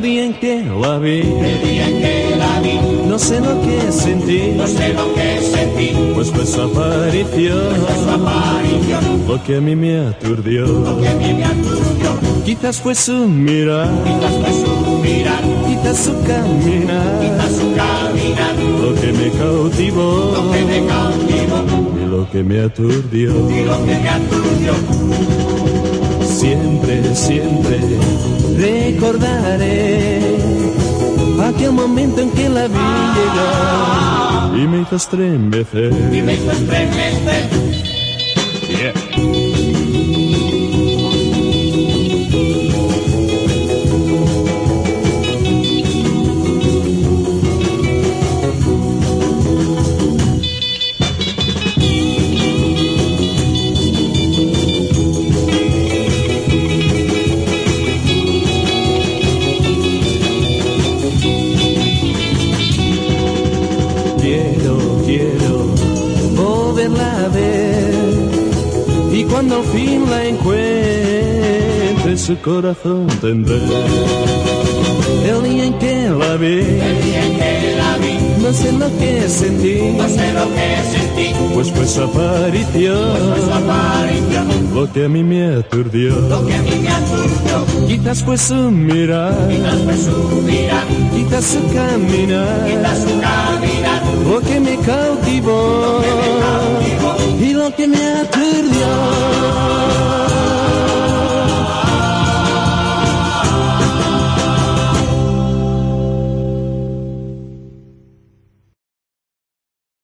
la vi, el día en que la vi, no sé lo que sentí, no sé lo que sentí, pues fue su aparición, su aparición, lo que a mí me aturdió. lo que a mí me aturdió, Quizás fue su mirar, quizás fue su mirar, quizás su caminar, quizás su caminar, lo que me cautivó. Lo que me cautivó. Y lo que me aturdió. y lo que me aturdió. Siempre, siempre recordaré aquel momento en que la vi llegar y me hizo estremecer. Y me hizo estremecer, volverla a ver. Y cuando al fin la encuentre su corazón tendré. El día en que la vi, el día en que la vi, no sé lo que sentí, no sé lo que sentí, pues fue su aparición, su aparición, lo que a mí me aturdió. lo que a mí me aturdió, Quizás fue su mirar, quizás fue su mirar, quizás su caminar, quizás su caminar, lo que me cautivó que me aturdió.